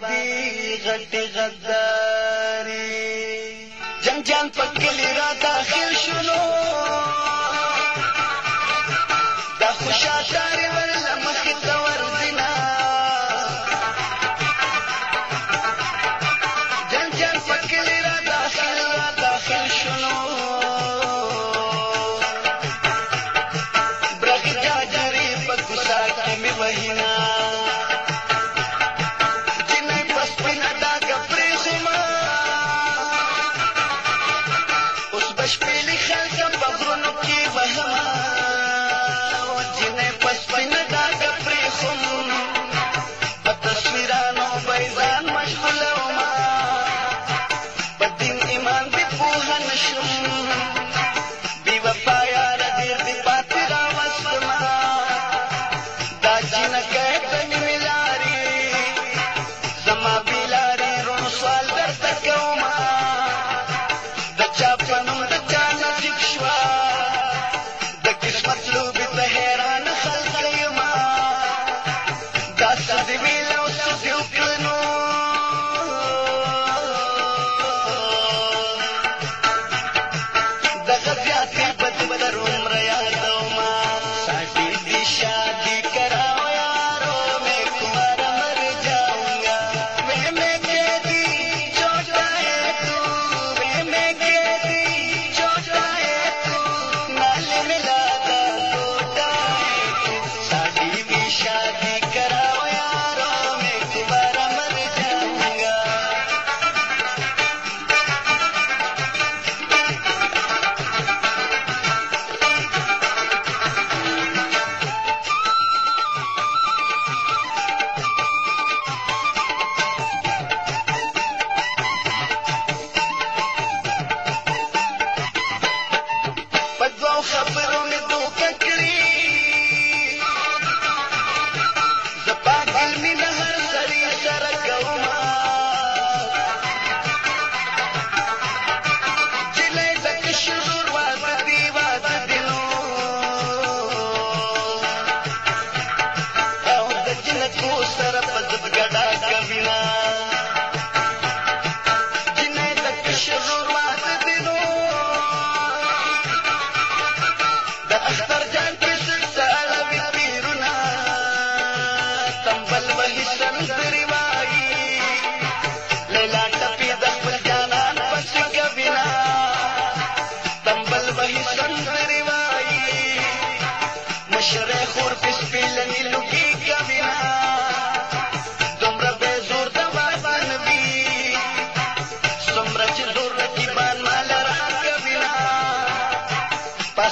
باندې غټي غداري جنگ جنگ پکلی را تاخير شلو واشرب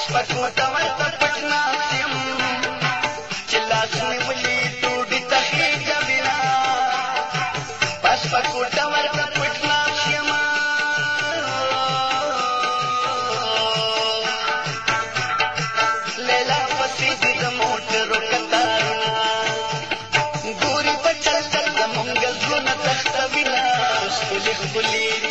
مثبت متمرکز پټنا سیم چې لاس نیولې دوډې تخې جبنا مثبت متمرکز پټنا سیم لیلا پسې د موټرو کتارنا ګوري په چل چل د منګل ګونه تخت بنا خپلې خپلې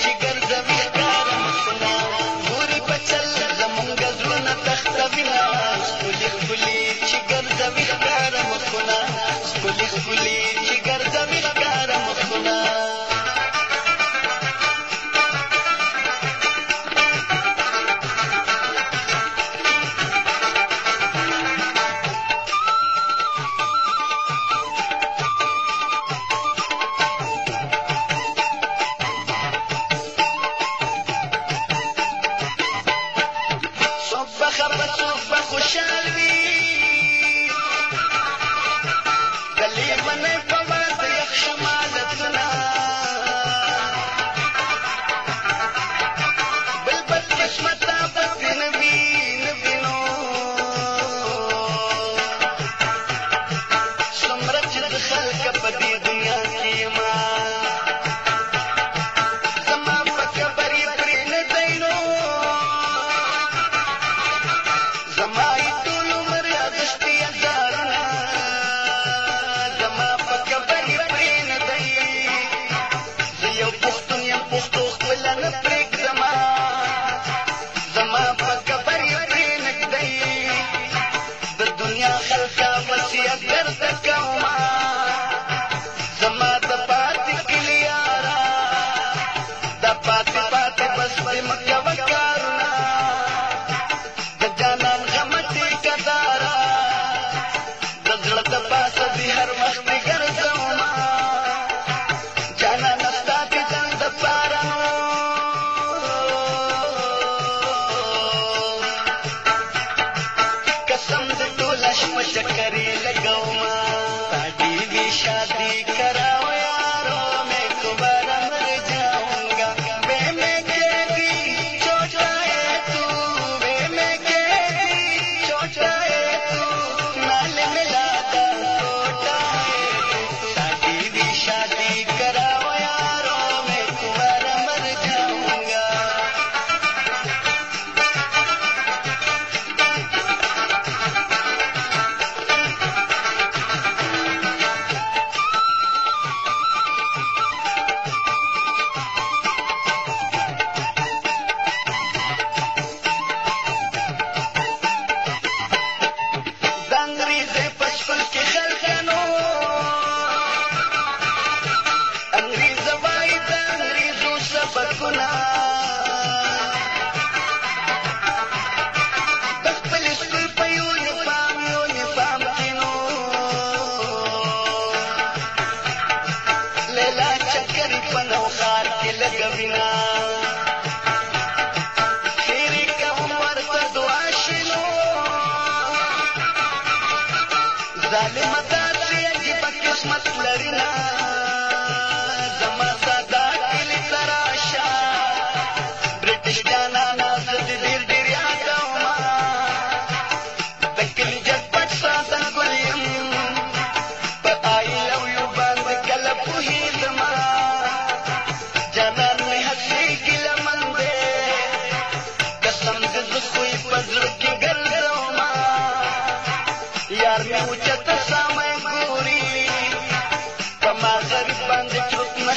ظالم دا چې عجیب قسمت لري نه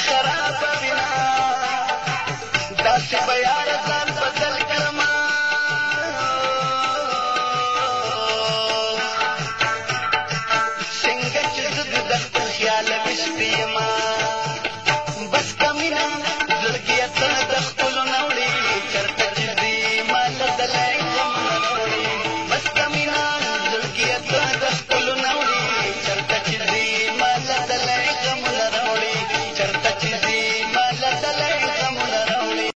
my